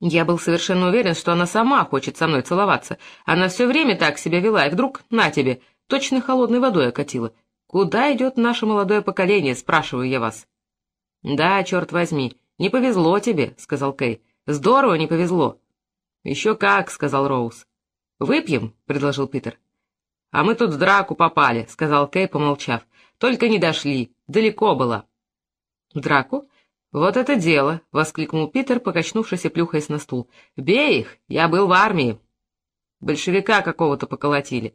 Я был совершенно уверен, что она сама хочет со мной целоваться. Она все время так себя вела, и вдруг, на тебе, точно холодной водой окатила. Куда идет наше молодое поколение, спрашиваю я вас. Да, черт возьми, не повезло тебе, сказал Кей. Здорово не повезло. Еще как, сказал Роуз. Выпьем, предложил Питер. А мы тут в драку попали, сказал Кей, помолчав. Только не дошли, далеко было. В драку? «Вот это дело!» — воскликнул Питер, покачнувшись и плюхаясь на стул. «Бей их! Я был в армии!» «Большевика какого-то поколотили».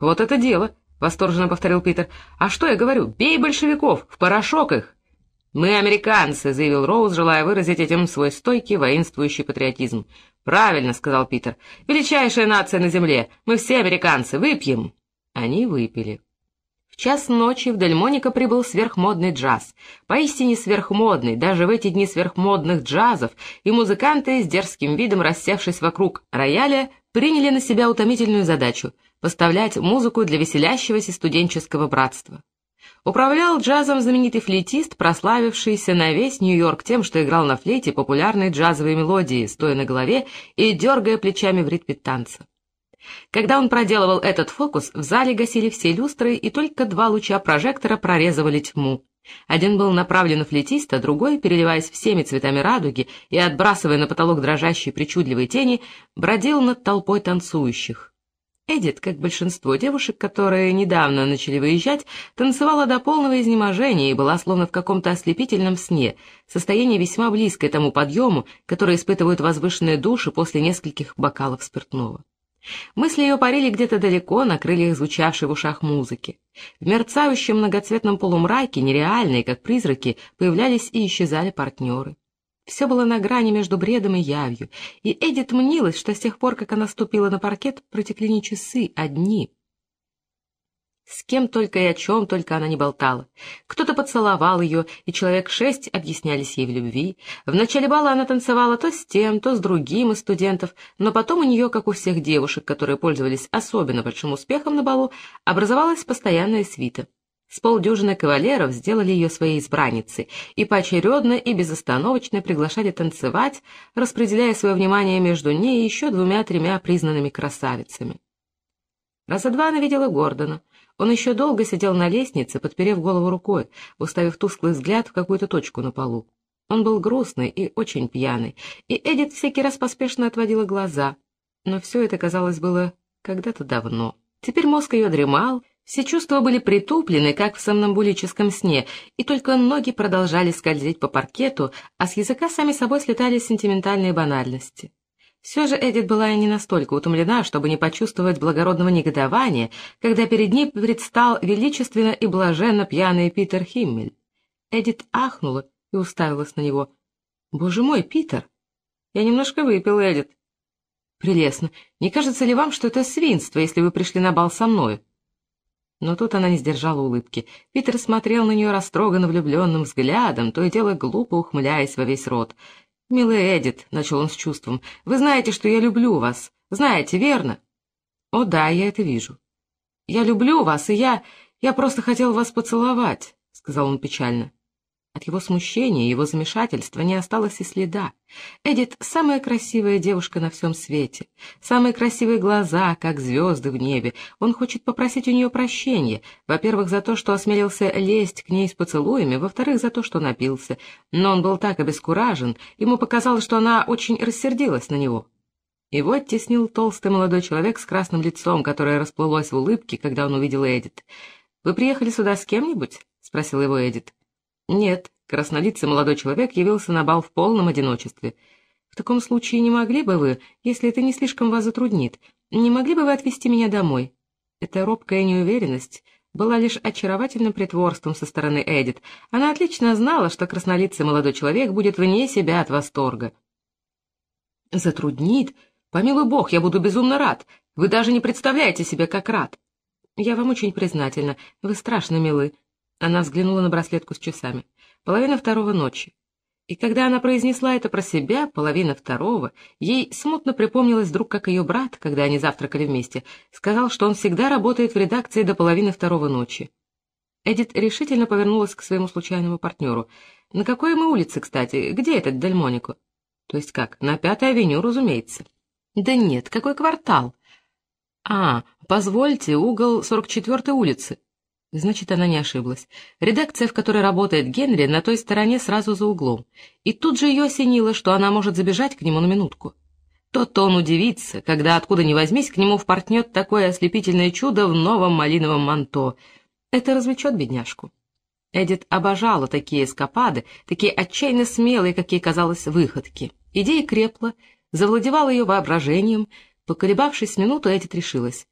«Вот это дело!» — восторженно повторил Питер. «А что я говорю? Бей большевиков! В порошок их!» «Мы американцы!» — заявил Роуз, желая выразить этим свой стойкий воинствующий патриотизм. «Правильно!» — сказал Питер. «Величайшая нация на земле! Мы все американцы! Выпьем!» Они выпили. В час ночи в Дельмоника прибыл сверхмодный джаз. Поистине сверхмодный, даже в эти дни сверхмодных джазов, и музыканты, с дерзким видом рассевшись вокруг рояля, приняли на себя утомительную задачу — поставлять музыку для веселящегося студенческого братства. Управлял джазом знаменитый флейтист, прославившийся на весь Нью-Йорк тем, что играл на флейте популярные джазовые мелодии, стоя на голове и дергая плечами в ритме танца. Когда он проделывал этот фокус, в зале гасили все люстры, и только два луча прожектора прорезывали тьму. Один был направлен на флетиста, другой, переливаясь всеми цветами радуги и отбрасывая на потолок дрожащие причудливые тени, бродил над толпой танцующих. Эдит, как большинство девушек, которые недавно начали выезжать, танцевала до полного изнеможения и была словно в каком-то ослепительном сне, состояние весьма близкое тому подъему, который испытывают возвышенные души после нескольких бокалов спиртного. Мысли ее парили где-то далеко, на крыльях звучавшей в ушах музыки. В мерцающем многоцветном полумраке, нереальные, как призраки, появлялись и исчезали партнеры. Все было на грани между бредом и явью, и Эдит мнилась, что с тех пор, как она ступила на паркет, протекли не часы, а дни. С кем только и о чем только она не болтала. Кто-то поцеловал ее, и человек шесть объяснялись ей в любви. В начале бала она танцевала то с тем, то с другим из студентов, но потом у нее, как у всех девушек, которые пользовались особенно большим успехом на балу, образовалась постоянная свита. С полдюжины кавалеров сделали ее своей избранницей и поочередно и безостановочно приглашали танцевать, распределяя свое внимание между ней и еще двумя-тремя признанными красавицами. Раза два она видела Гордона — он еще долго сидел на лестнице, подперев голову рукой, уставив тусклый взгляд в какую-то точку на полу. Он был грустный и очень пьяный, и Эдит всякий раз поспешно отводила глаза. Но все это, казалось, было когда-то давно. Теперь мозг ее дремал, все чувства были притуплены, как в сомнамбулическом сне, и только ноги продолжали скользить по паркету, а с языка сами собой слетали сентиментальные банальности. Все же Эдит была не настолько утомлена, чтобы не почувствовать благородного негодования, когда перед ней предстал величественно и блаженно пьяный Питер Химмель. Эдит ахнула и уставилась на него. «Боже мой, Питер!» «Я немножко выпил, Эдит». «Прелестно. Не кажется ли вам, что это свинство, если вы пришли на бал со мной?» Но тут она не сдержала улыбки. Питер смотрел на нее растроганно влюбленным взглядом, то и дело глупо ухмыляясь во весь рот — «Милая Эдит», — начал он с чувством, — «вы знаете, что я люблю вас. Знаете, верно?» «О да, я это вижу». «Я люблю вас, и я... Я просто хотел вас поцеловать», — сказал он печально. От его смущения и его замешательства не осталось и следа. Эдит — самая красивая девушка на всем свете. Самые красивые глаза, как звезды в небе. Он хочет попросить у нее прощения. Во-первых, за то, что осмелился лезть к ней с поцелуями, во-вторых, за то, что напился. Но он был так обескуражен, ему показалось, что она очень рассердилась на него. Его оттеснил толстый молодой человек с красным лицом, которое расплылось в улыбке, когда он увидел Эдит. «Вы приехали сюда с кем-нибудь?» — спросил его Эдит. Нет, краснолицый молодой человек явился на бал в полном одиночестве. В таком случае не могли бы вы, если это не слишком вас затруднит, не могли бы вы отвезти меня домой? Эта робкая неуверенность была лишь очаровательным притворством со стороны Эдит. Она отлично знала, что краснолицый молодой человек будет вне себя от восторга. «Затруднит? Помилуй бог, я буду безумно рад. Вы даже не представляете себе, как рад. Я вам очень признательна. Вы страшно милы. Она взглянула на браслетку с часами. Половина второго ночи. И когда она произнесла это про себя, половина второго, ей смутно припомнилось вдруг, как ее брат, когда они завтракали вместе, сказал, что он всегда работает в редакции до половины второго ночи. Эдит решительно повернулась к своему случайному партнеру. «На какой мы улице, кстати? Где этот Дельмонико?» То есть как, на Пятой авеню, разумеется. Да нет, какой квартал? А, позвольте, угол 44-й улицы. Значит, она не ошиблась. Редакция, в которой работает Генри, на той стороне сразу за углом. И тут же ее осенило, что она может забежать к нему на минутку. То-то он удивится, когда откуда ни возьмись к нему впортнет такое ослепительное чудо в новом малиновом манто. Это развлечет бедняжку. Эдит обожала такие эскапады, такие отчаянно смелые, какие казалось, выходки. Идея крепла, завладевала ее воображением. Поколебавшись минуту, Эдит решилась.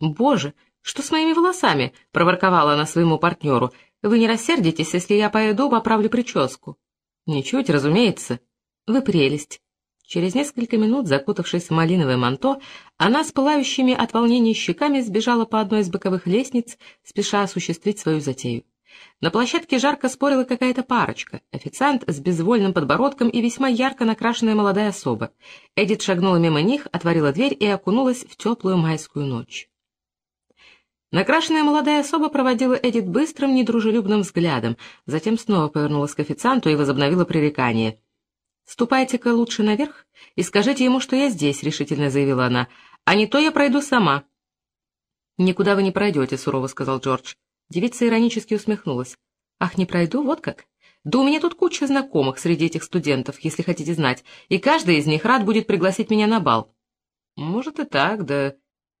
«Боже, что с моими волосами?» — проворковала она своему партнеру. «Вы не рассердитесь, если я пойду поправлю прическу?» «Ничуть, разумеется. Вы прелесть». Через несколько минут, закутавшись в малиновое манто, она с пылающими от волнения щеками сбежала по одной из боковых лестниц, спеша осуществить свою затею. На площадке жарко спорила какая-то парочка, официант с безвольным подбородком и весьма ярко накрашенная молодая особа. Эдит шагнула мимо них, отворила дверь и окунулась в теплую майскую ночь. Накрашенная молодая особа проводила Эдит быстрым, недружелюбным взглядом, затем снова повернулась к официанту и возобновила пререкание — «Ступайте-ка лучше наверх и скажите ему, что я здесь», — решительно заявила она, — «а не то я пройду сама». «Никуда вы не пройдете», — сурово сказал Джордж. Девица иронически усмехнулась. «Ах, не пройду? Вот как? Да у меня тут куча знакомых среди этих студентов, если хотите знать, и каждый из них рад будет пригласить меня на бал». «Может и так, да...»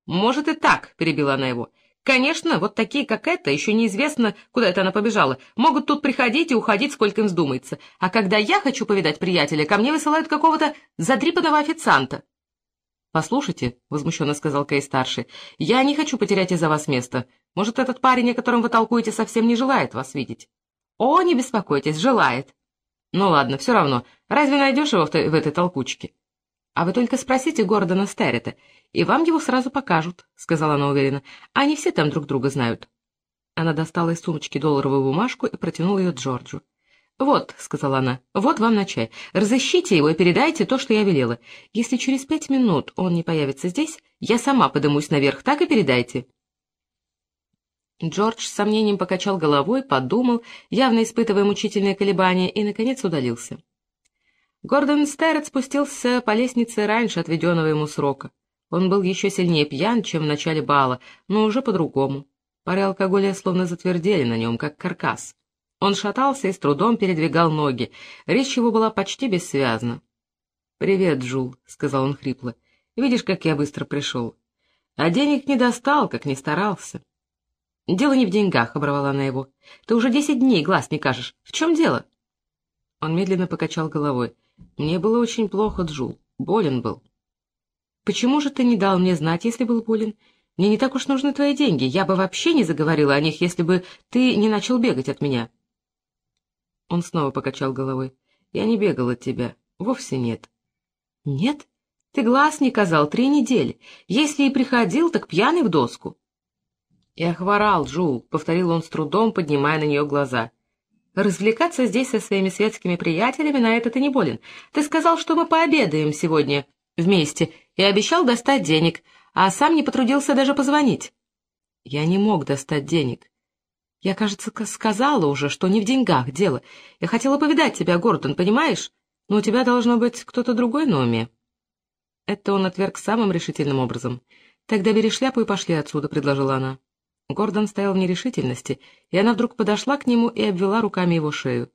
«Может и так», — перебила она его. Конечно, вот такие, как эта, еще неизвестно, куда это она побежала, могут тут приходить и уходить, сколько им вздумается. А когда я хочу повидать приятеля, ко мне высылают какого-то задрипанного официанта. — Послушайте, — возмущенно сказал Кей-старший, — я не хочу потерять из-за вас место. Может, этот парень, о котором вы толкуете, совсем не желает вас видеть? — О, не беспокойтесь, желает. — Ну ладно, все равно. Разве найдешь его в, в этой толкучке? — А вы только спросите Гордона Стеррета, и вам его сразу покажут, — сказала она уверенно. — Они все там друг друга знают. Она достала из сумочки долларовую бумажку и протянула ее Джорджу. «Вот», — сказала она, — «вот вам на чай. Разыщите его и передайте то, что я велела. Если через пять минут он не появится здесь, я сама подымусь наверх, так и передайте». Джордж с сомнением покачал головой, подумал, явно испытывая мучительные колебания, и, наконец, удалился. Гордон Стеррет спустился по лестнице раньше отведенного ему срока. Он был еще сильнее пьян, чем в начале бала, но уже по-другому. Пары алкоголя словно затвердели на нем, как каркас. Он шатался и с трудом передвигал ноги. Речь его была почти бессвязна. «Привет, Джул», — сказал он хрипло. «Видишь, как я быстро пришел. А денег не достал, как не старался». «Дело не в деньгах», — оборвала она его. «Ты уже десять дней глаз не кажешь. В чем дело?» Он медленно покачал головой. «Мне было очень плохо, Джул. Болен был». Почему же ты не дал мне знать, если был болен? Мне не так уж нужны твои деньги. Я бы вообще не заговорила о них, если бы ты не начал бегать от меня. Он снова покачал головой. Я не бегал от тебя. Вовсе нет. Нет? Ты глаз не казал три недели. Если и приходил, так пьяный в доску. Я хворал, Джул, — повторил он с трудом, поднимая на нее глаза. Развлекаться здесь со своими светскими приятелями на это ты не болен. Ты сказал, что мы пообедаем сегодня вместе, и обещал достать денег, а сам не потрудился даже позвонить. Я не мог достать денег. Я, кажется, сказала уже, что не в деньгах дело. Я хотела повидать тебя, Гордон, понимаешь? Но у тебя должно быть кто-то другой на уме. Это он отверг самым решительным образом. «Тогда бери шляпу и пошли отсюда», — предложила она. Гордон стоял в нерешительности, и она вдруг подошла к нему и обвела руками его шею.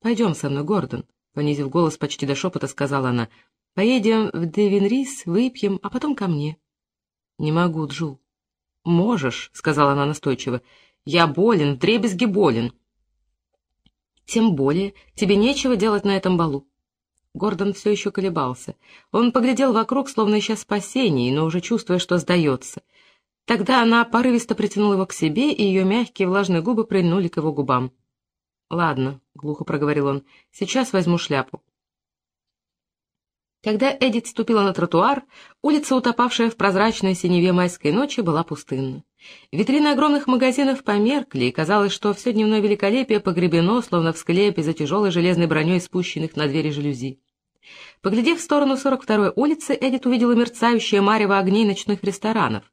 «Пойдем со мной, Гордон», — понизив голос почти до шепота, сказала она. Поедем в Девинрис, выпьем, а потом ко мне. — Не могу, Джул. — Можешь, — сказала она настойчиво. — Я болен, вдребезги болен. — Тем более, тебе нечего делать на этом балу. Гордон все еще колебался. Он поглядел вокруг, словно ища спасений, но уже чувствуя, что сдается. Тогда она порывисто притянула его к себе, и ее мягкие влажные губы прильнули к его губам. — Ладно, — глухо проговорил он, — сейчас возьму шляпу. Когда Эдит ступила на тротуар, улица, утопавшая в прозрачной синеве майской ночи, была пустынна. Витрины огромных магазинов померкли, и казалось, что все дневное великолепие погребено, словно в склепе за тяжелой железной броней спущенных на двери жалюзи. Поглядев в сторону 42-й улицы, Эдит увидела мерцающее марево огней ночных ресторанов.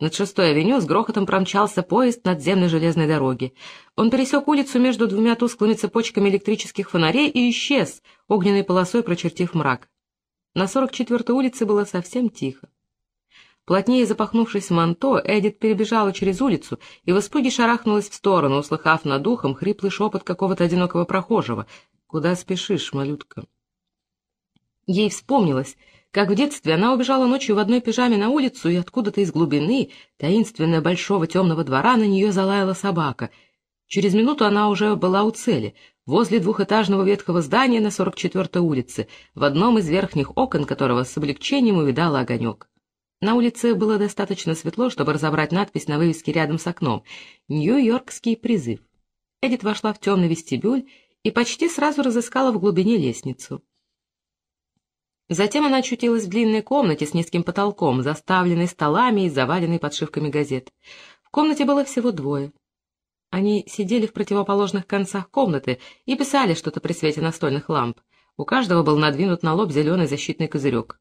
Над шестой авеню с грохотом промчался поезд надземной железной дороги. Он пересек улицу между двумя тусклыми цепочками электрических фонарей и исчез, огненной полосой прочертив мрак. На 44-й улице было совсем тихо. Плотнее запахнувшись манто, Эдит перебежала через улицу и в испуге шарахнулась в сторону, услыхав над ухом хриплый шепот какого-то одинокого прохожего. «Куда спешишь, малютка?» Ей вспомнилось, как в детстве она убежала ночью в одной пижаме на улицу, и откуда-то из глубины, таинственно большого темного двора, на нее залаяла собака. Через минуту она уже была у цели, возле двухэтажного ветхого здания на 44-й улице, в одном из верхних окон которого с облегчением увидала огонек. На улице было достаточно светло, чтобы разобрать надпись на вывеске рядом с окном «Нью-Йоркский призыв». Эдит вошла в темный вестибюль и почти сразу разыскала в глубине лестницу. Затем она очутилась в длинной комнате с низким потолком, заставленной столами и заваленной подшивками газет. В комнате было всего двое. Они сидели в противоположных концах комнаты и писали что-то при свете настольных ламп. У каждого был надвинут на лоб зеленый защитный козырек.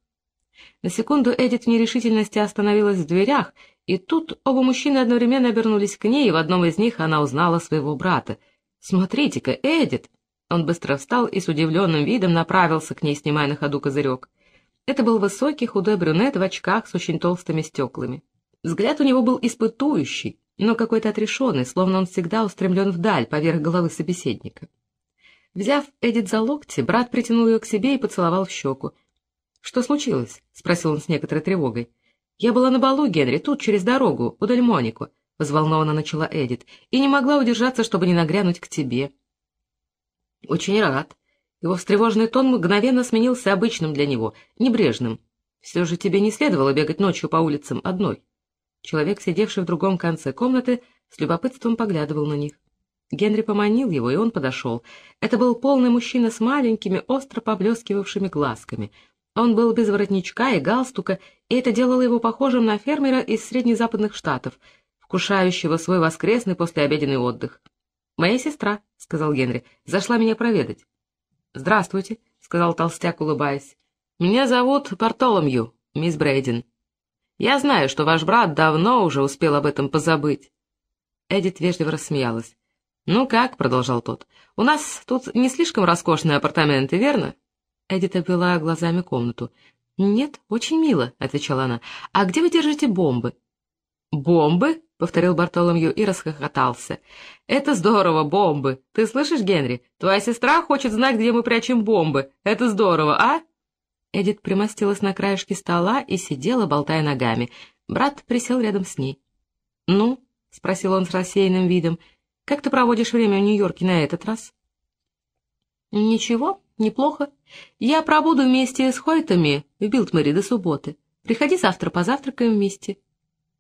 На секунду Эдит в нерешительности остановилась в дверях, и тут оба мужчины одновременно обернулись к ней, и в одном из них она узнала своего брата. «Смотрите-ка, Эдит!» Он быстро встал и с удивленным видом направился к ней, снимая на ходу козырек. Это был высокий, худой брюнет в очках с очень толстыми стеклами. Взгляд у него был испытующий, но какой-то отрешенный, словно он всегда устремлен вдаль, поверх головы собеседника. Взяв Эдит за локти, брат притянул ее к себе и поцеловал в щеку. — Что случилось? — спросил он с некоторой тревогой. — Я была на балу, Генри, тут, через дорогу, у Дельмонику, — взволнованно начала Эдит, — и не могла удержаться, чтобы не нагрянуть к тебе. — очень рад. Его встревоженный тон мгновенно сменился обычным для него, небрежным. Все же тебе не следовало бегать ночью по улицам одной. Человек, сидевший в другом конце комнаты, с любопытством поглядывал на них. Генри поманил его, и он подошел. Это был полный мужчина с маленькими, остро поблескивавшими глазками. Он был без воротничка и галстука, и это делало его похожим на фермера из среднезападных штатов, вкушающего свой воскресный послеобеденный отдых. «Моя сестра», — сказал Генри, — «зашла меня проведать». «Здравствуйте», — сказал толстяк, улыбаясь. «Меня зовут Бартоломью, мисс Брейден. Я знаю, что ваш брат давно уже успел об этом позабыть». Эдит вежливо рассмеялась. «Ну как?» — продолжал тот. «У нас тут не слишком роскошные апартаменты, верно?» Эдит обвела глазами комнату. «Нет, очень мило», — отвечала она. «А где вы держите бомбы?» «Бомбы?» — повторил Бартоломью и расхохотался. «Это здорово, бомбы! Ты слышишь, Генри? Твоя сестра хочет знать, где мы прячем бомбы. Это здорово, а?» Эдит примостилась на краешке стола и сидела, болтая ногами. Брат присел рядом с ней. «Ну?» — спросил он с рассеянным видом. «Как ты проводишь время в Нью-Йорке на этот раз?» «Ничего, неплохо. Я пробуду вместе с Хойтами в Билтмэре до субботы. Приходи завтра, позавтракаем вместе».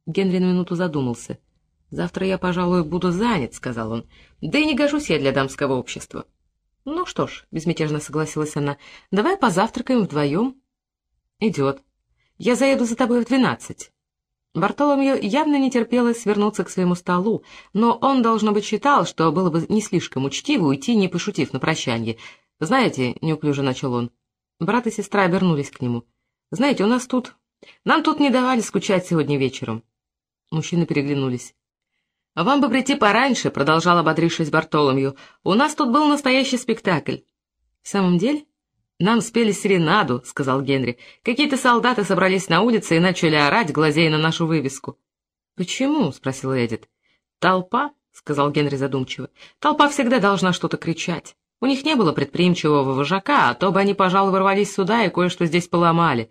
Генри на минуту задумался. «Завтра я, пожалуй, буду занят», — сказал он. «Да и не гожусь я для дамского общества». «Ну что ж», — безмятежно согласилась она, — «давай позавтракаем вдвоем». «Идет. Я заеду за тобой в двенадцать». Бартоломью явно не терпелось свернуться к своему столу, но он, должно быть, считал, что было бы не слишком учтиво уйти, не пошутив на прощанье. «Знаете», — неуклюже начал он, — брат и сестра обернулись к нему. «Знаете, у нас тут... Нам тут не давали скучать сегодня вечером. Мужчины переглянулись. «А «Вам бы прийти пораньше», — продолжал ободрившись Бартоломью. «У нас тут был настоящий спектакль». «В самом деле?» «Нам спели серенаду», — сказал Генри. «Какие-то солдаты собрались на улице и начали орать, глазея на нашу вывеску». «Почему?» — спросила Эдит. «Толпа», — сказал Генри задумчиво. «Толпа всегда должна что-то кричать. У них не было предприимчивого вожака, а то бы они, пожалуй, ворвались сюда и кое-что здесь поломали.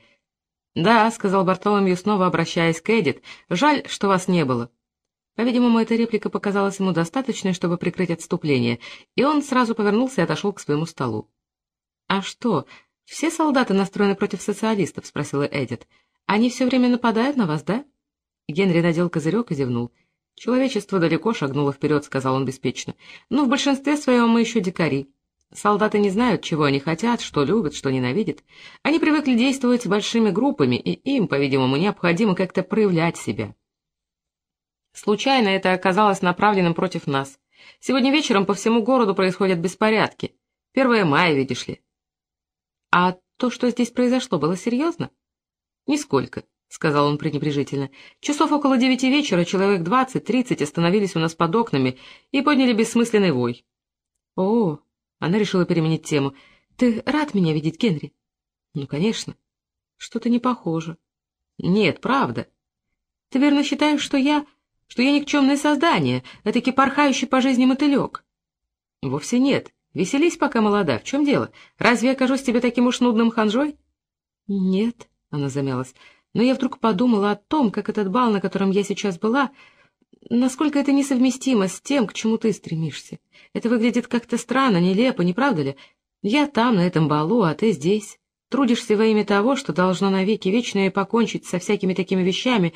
«Да», — сказал Бартоломью, снова обращаясь к Эдит, — «жаль, что вас не было». По-видимому, эта реплика показалась ему достаточной, чтобы прикрыть отступление, и он сразу повернулся и отошел к своему столу. «А что, все солдаты настроены против социалистов?» — спросила Эдит. «Они все время нападают на вас, да?» Генри надел козырек и зевнул. «Человечество далеко шагнуло вперед», — сказал он беспечно. «Но в большинстве своем мы еще дикари. Солдаты не знают, чего они хотят, что любят, что ненавидят. Они привыкли действовать большими группами, и им, по-видимому, необходимо как-то проявлять себя. Случайно это оказалось направленным против нас. Сегодня вечером по всему городу происходят беспорядки. Первое мая, видишь ли. А то, что здесь произошло, было серьезно? Нисколько. — сказал он пренебрежительно. «Часов около девяти вечера человек двадцать-тридцать остановились у нас под окнами и подняли бессмысленный вой». «О!» — она решила переменить тему. «Ты рад меня видеть, Генри?» «Ну, конечно. Что-то не похоже». «Нет, правда. Ты верно считаешь, что я... что я никчемное создание, этакий порхающий по жизни мотылек?» «Вовсе нет. Веселись, пока молода. В чем дело? Разве я кажусь тебе таким уж нудным ханжой?» «Нет», — она замялась но я вдруг подумала о том, как этот бал, на котором я сейчас была, насколько это несовместимо с тем, к чему ты стремишься. Это выглядит как-то странно, нелепо, не правда ли? Я там, на этом балу, а ты здесь. Трудишься во имя того, что должно навеки вечное покончить со всякими такими вещами,